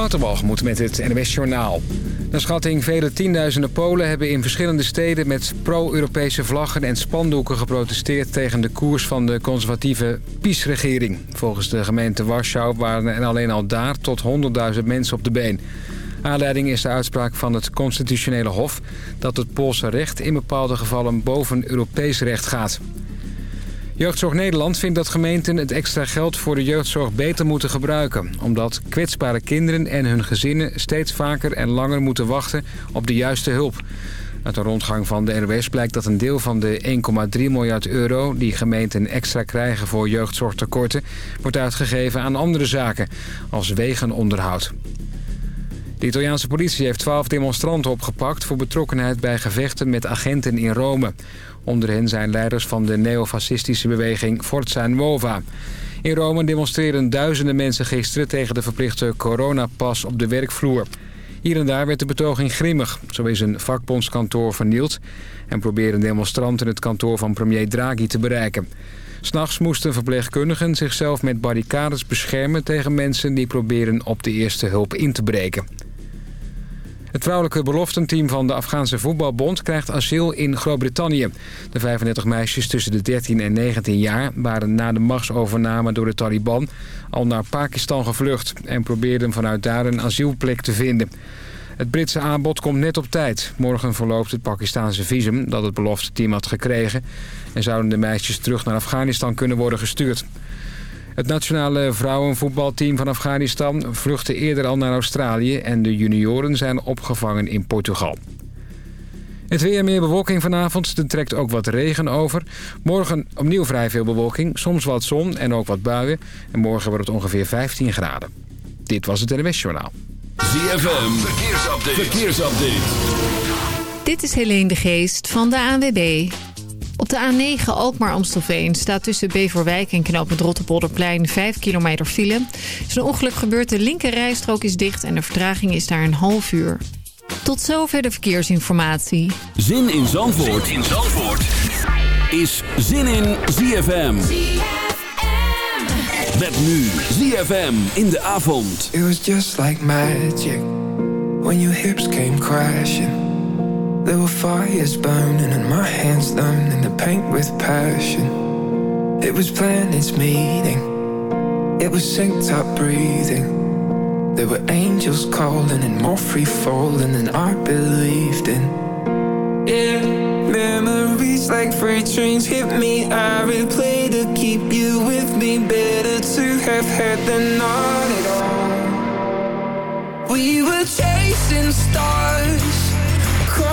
Waterbalgemoed met het NWS Journaal. Naar schatting vele tienduizenden Polen hebben in verschillende steden... met pro-Europese vlaggen en spandoeken geprotesteerd... tegen de koers van de conservatieve PiS-regering. Volgens de gemeente Warschau waren er alleen al daar tot 100.000 mensen op de been. Aanleiding is de uitspraak van het constitutionele hof... dat het Poolse recht in bepaalde gevallen boven Europees recht gaat. Jeugdzorg Nederland vindt dat gemeenten het extra geld voor de jeugdzorg beter moeten gebruiken. Omdat kwetsbare kinderen en hun gezinnen steeds vaker en langer moeten wachten op de juiste hulp. Uit een rondgang van de NOS blijkt dat een deel van de 1,3 miljard euro... die gemeenten extra krijgen voor jeugdzorgtekorten... wordt uitgegeven aan andere zaken, als wegenonderhoud. De Italiaanse politie heeft 12 demonstranten opgepakt... voor betrokkenheid bij gevechten met agenten in Rome. Onder hen zijn leiders van de neofascistische beweging Forza Nuova. In Rome demonstreren duizenden mensen gisteren tegen de verplichte coronapas op de werkvloer. Hier en daar werd de betoging grimmig. Zo is een vakbondskantoor vernield... en proberen demonstranten het kantoor van premier Draghi te bereiken. S'nachts moesten verpleegkundigen zichzelf met barricades beschermen... tegen mensen die proberen op de eerste hulp in te breken. Het vrouwelijke beloftenteam van de Afghaanse voetbalbond krijgt asiel in Groot-Brittannië. De 35 meisjes tussen de 13 en 19 jaar waren na de machtsovername door de Taliban al naar Pakistan gevlucht en probeerden vanuit daar een asielplek te vinden. Het Britse aanbod komt net op tijd. Morgen verloopt het Pakistanse visum dat het belofteteam had gekregen... en zouden de meisjes terug naar Afghanistan kunnen worden gestuurd. Het nationale vrouwenvoetbalteam van Afghanistan vluchtte eerder al naar Australië... en de junioren zijn opgevangen in Portugal. Het weer meer bewolking vanavond. Er trekt ook wat regen over. Morgen opnieuw vrij veel bewolking. Soms wat zon en ook wat buien. En morgen wordt het ongeveer 15 graden. Dit was het NWS Journaal. ZFM. Verkeersupdate. Verkeersupdate. Dit is Helene de Geest van de ANWB. Op de A9 Alkmaar-Amstelveen staat tussen Beverwijk en knooppunt Rotterpolderplein 5 kilometer file. Er is een ongeluk gebeurd, de linker rijstrook is dicht en de vertraging is daar een half uur. Tot zover de verkeersinformatie. Zin in Zandvoort, zin in Zandvoort. is Zin in ZFM. Met nu ZFM in de avond. It was just like magic when your hips came crashing. There were fires burning and my hands learning to paint with passion. It was planets meeting, it was synced up breathing. There were angels calling and more free falling than I believed in. Yeah, memories like freight trains hit me. I replay to keep you with me. Better to have had than not at all. We were chasing stars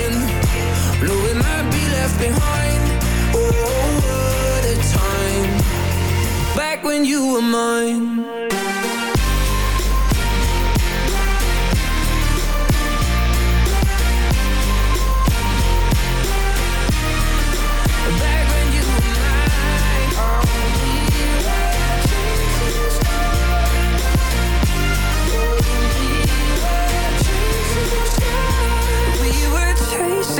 again Knowing I'd be left behind. Oh, what a time. Back when you were mine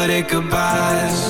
good at goodbyes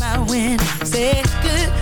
my wind. Say good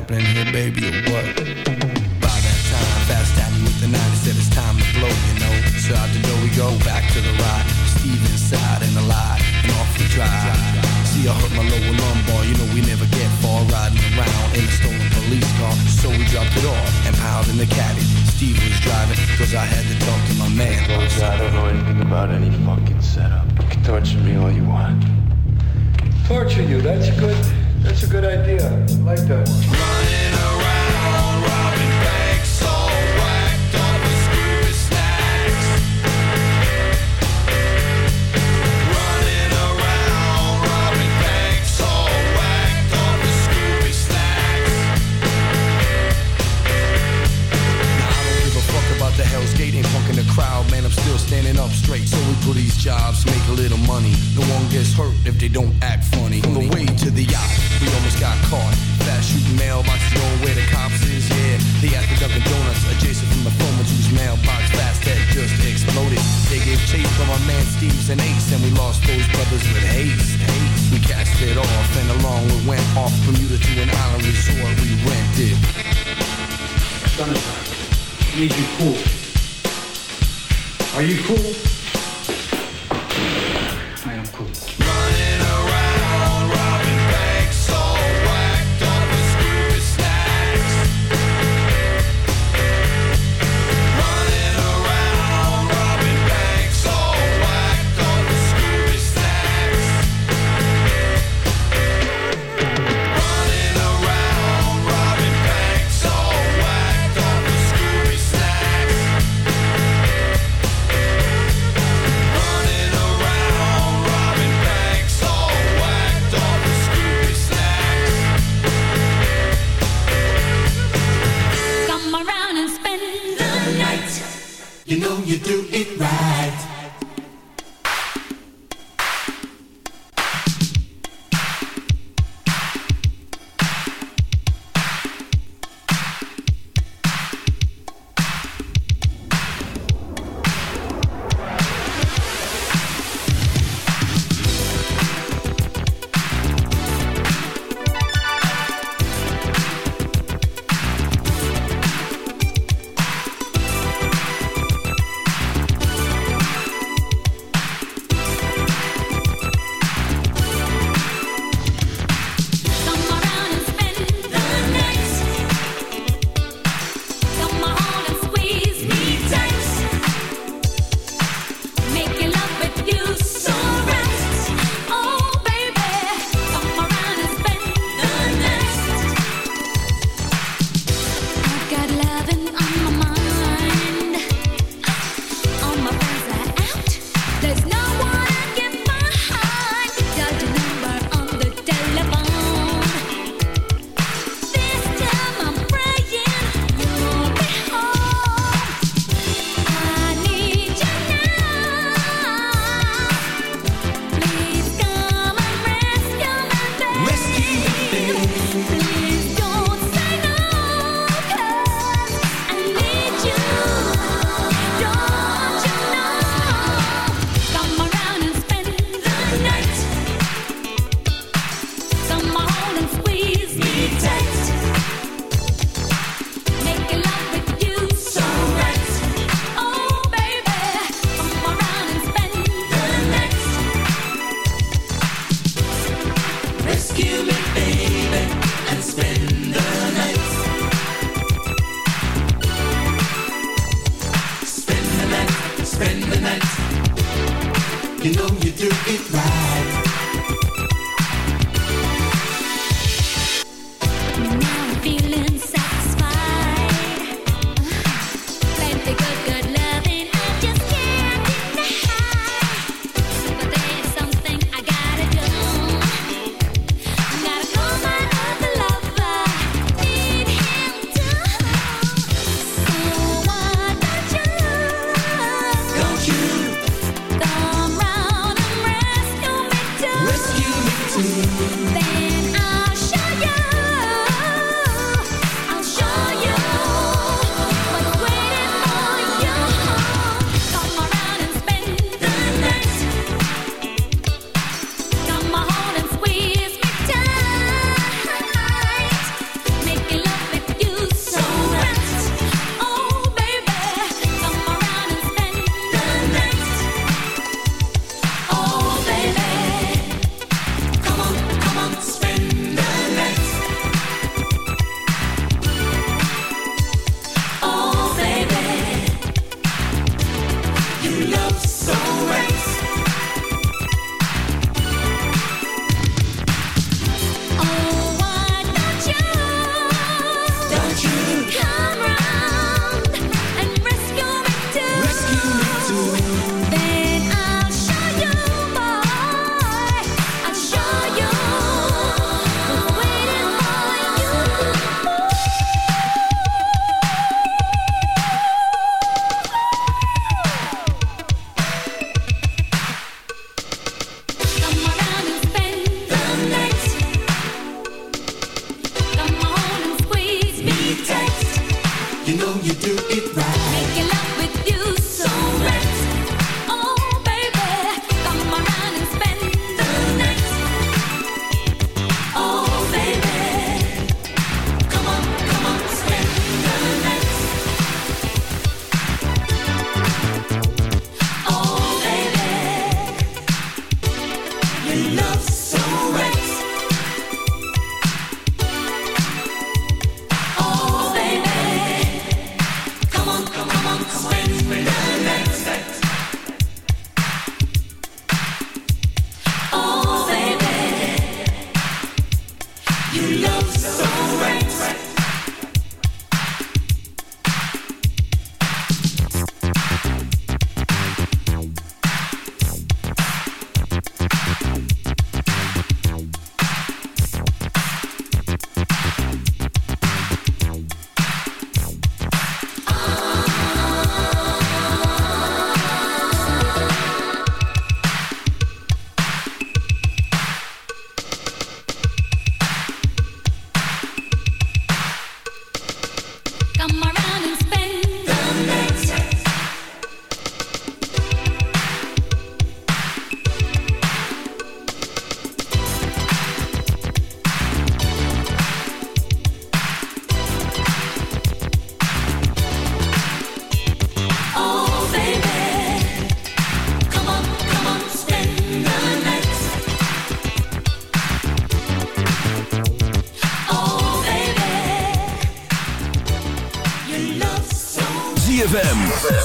Happening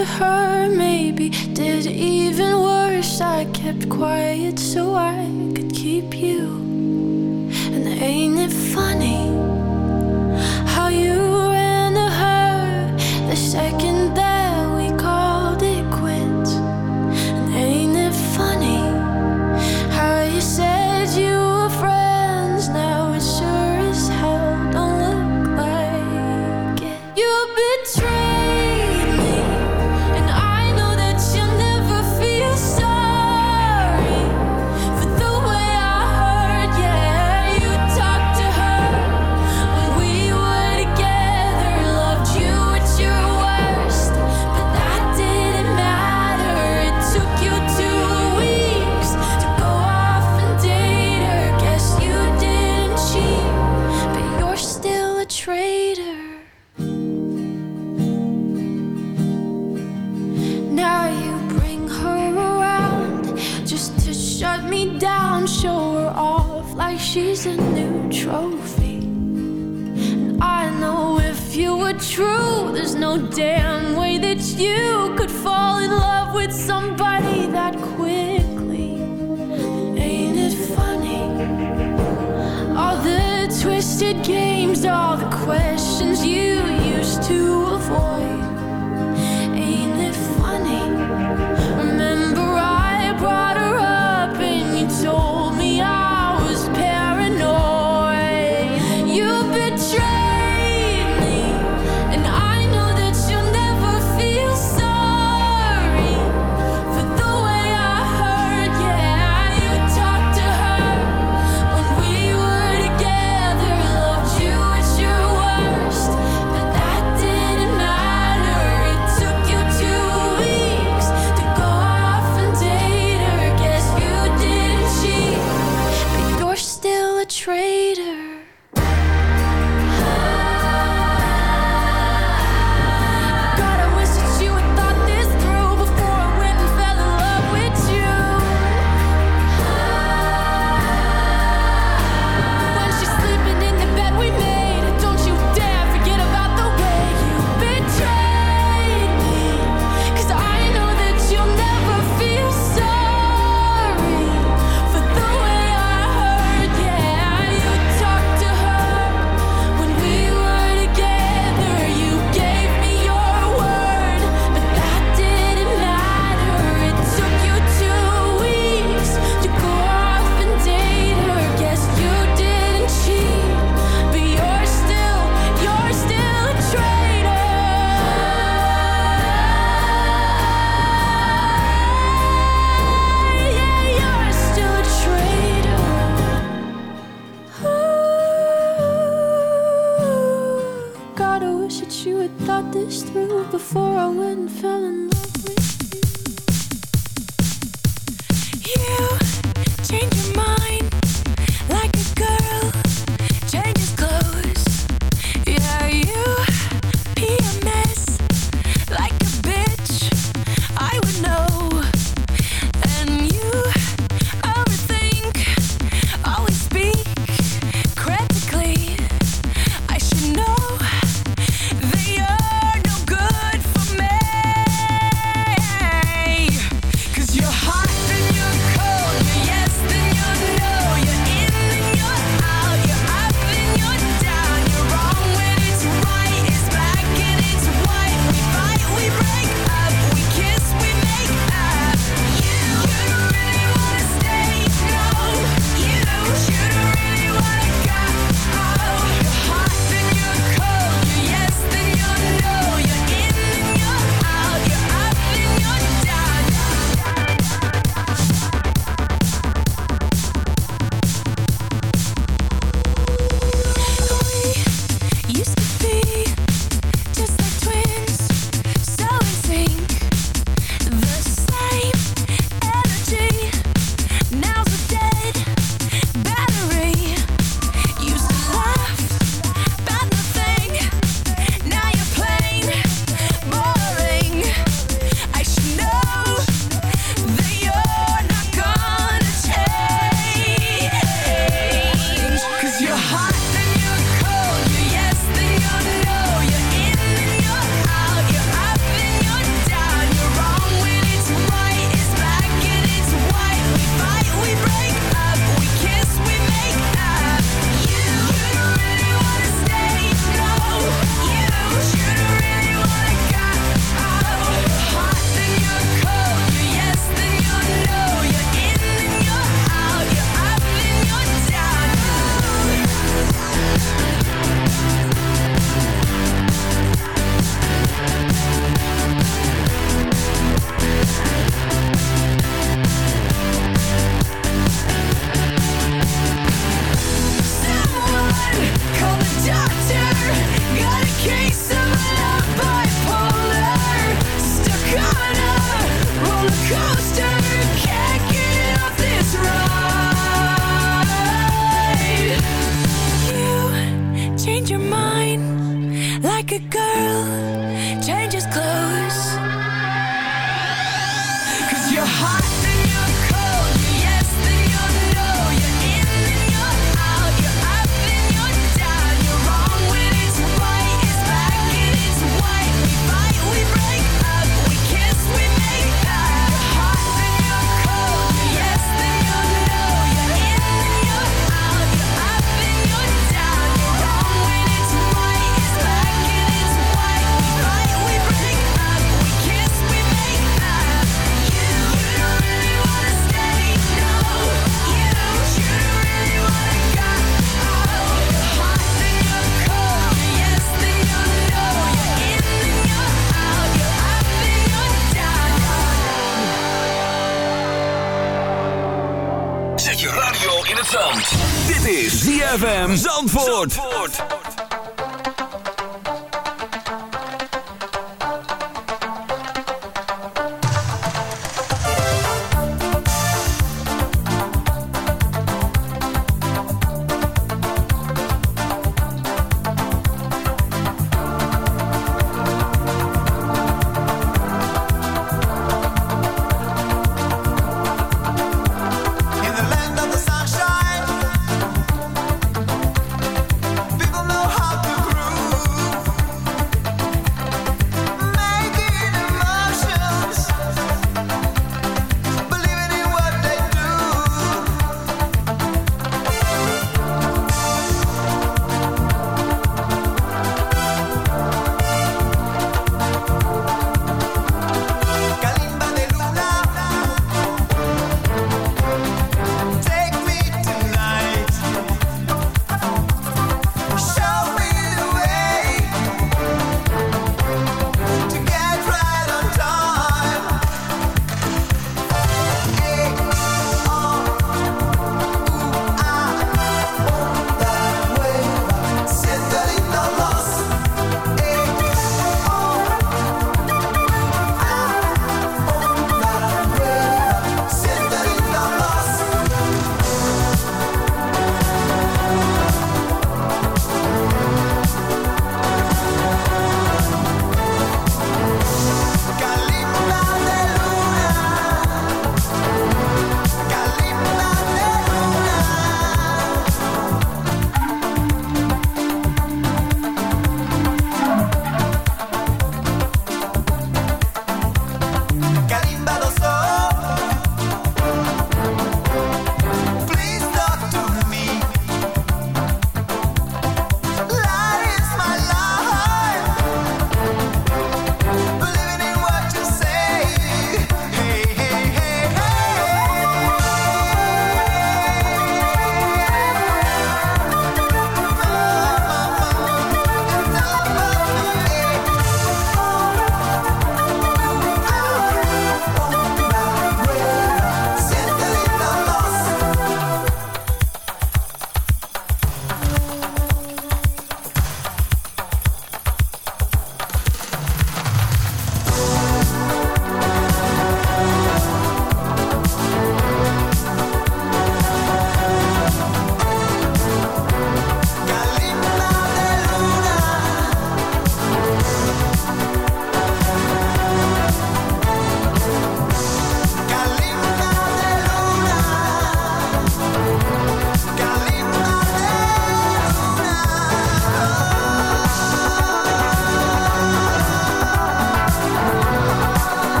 to her, maybe did even worse. I kept quiet so I could keep you. And ain't it funny?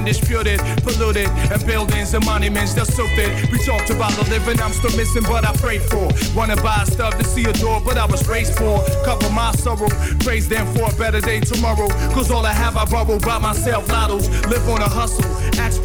And disputed, polluted, and buildings and monuments soaked it. We talked about the living I'm still missing, but I prayed for. Wanna buy stuff to see a door, but I was raised for. Cover my sorrow, praise them for a better day tomorrow. Cause all I have I borrow by myself, lottos. Live on a hustle,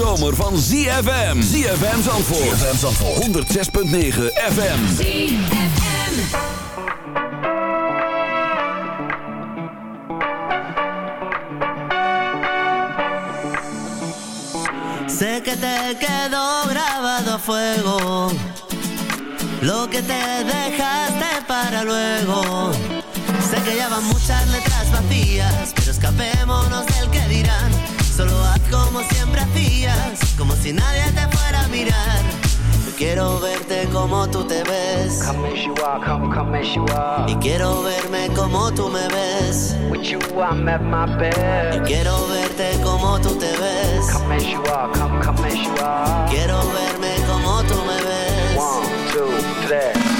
Zomer van ZFM. ZFM Zandvoort. ZFM Zandvoort. 106.9 FM. Sé que te quedó grabado a fuego lo que te dejaste para luego. Sé que ya van muchas letras vacías, pero escapémonos del que dirán. Solo haz como siempre hacías, como si nadie te fuera a mirar. quiero verte como tú te ves. Come as you are, come, come as you are. Y quiero verme como tú me ves. With you, I'm at my Y best. quiero verte como tú te ves. Come as you are, come, come as you are. Quiero verme como tú me ves. One, two, three.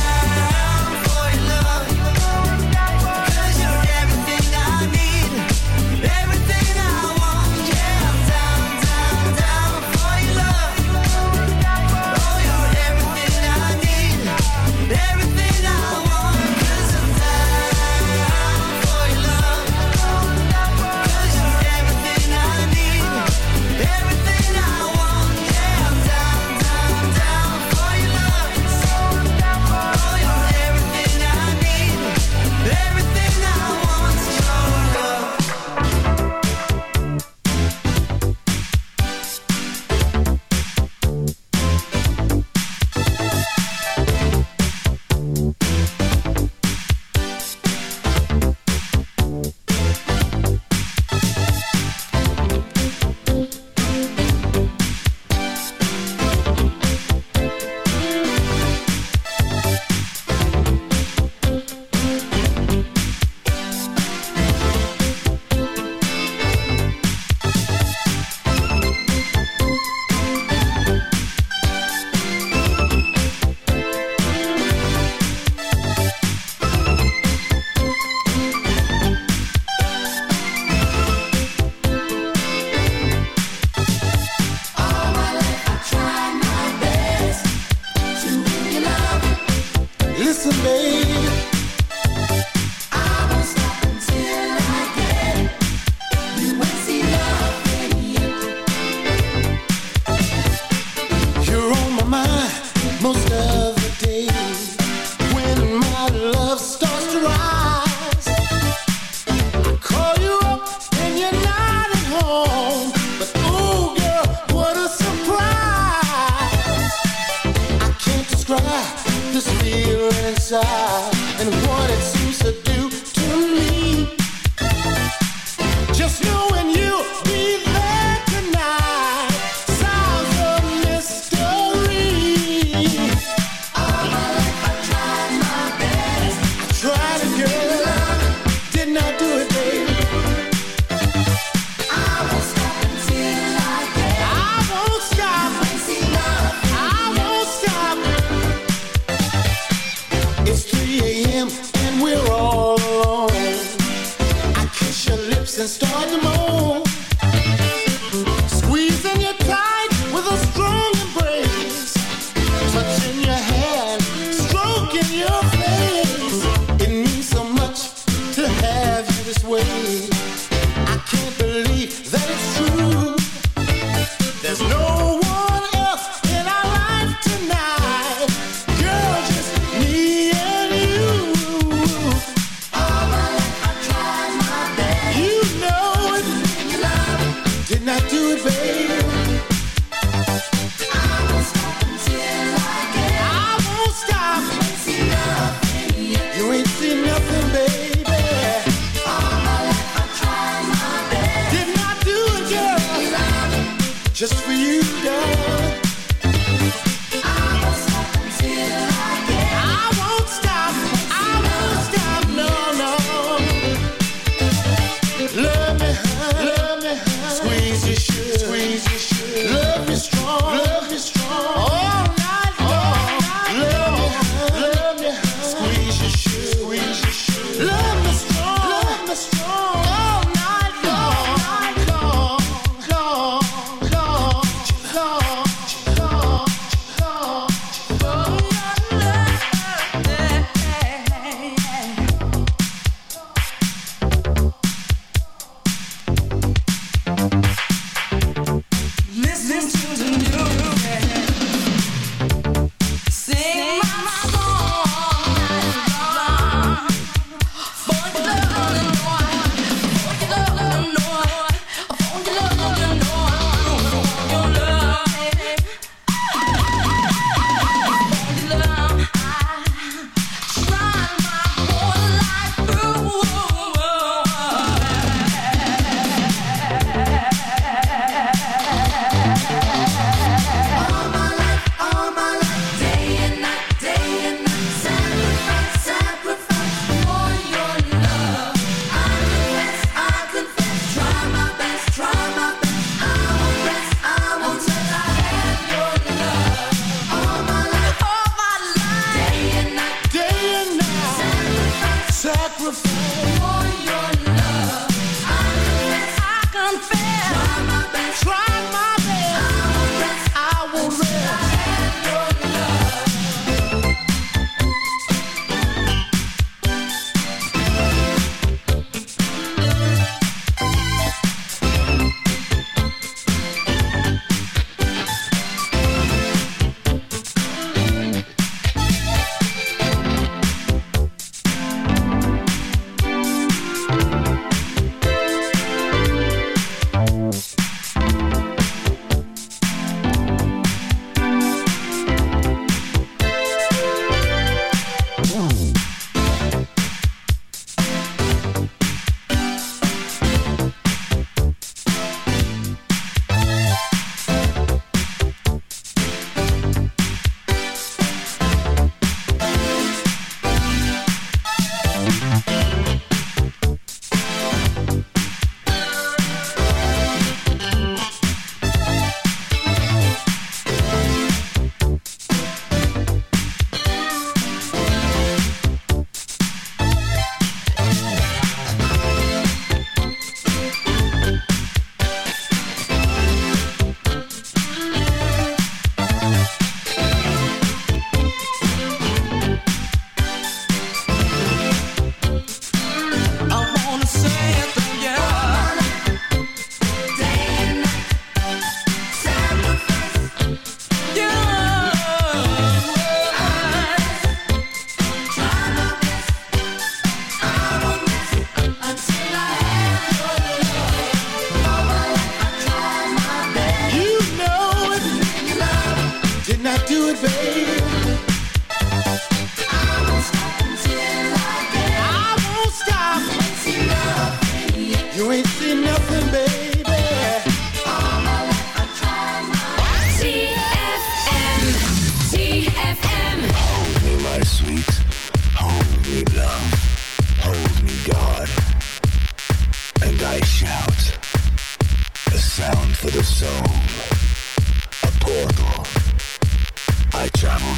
All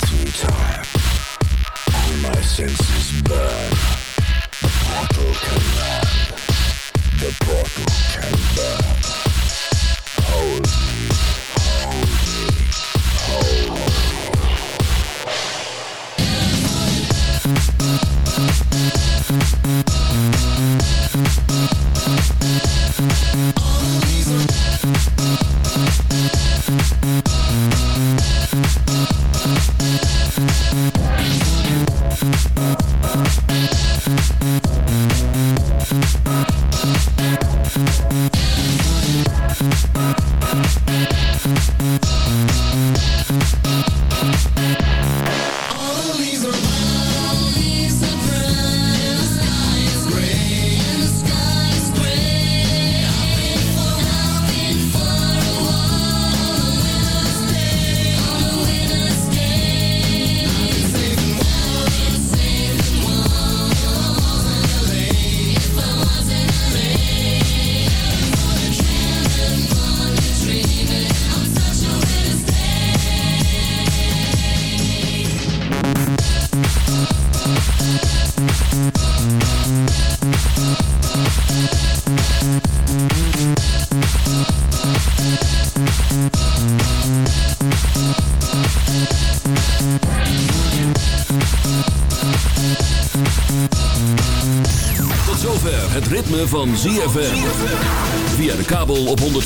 my senses burn. The portal can land. The portal can burn. Hold me.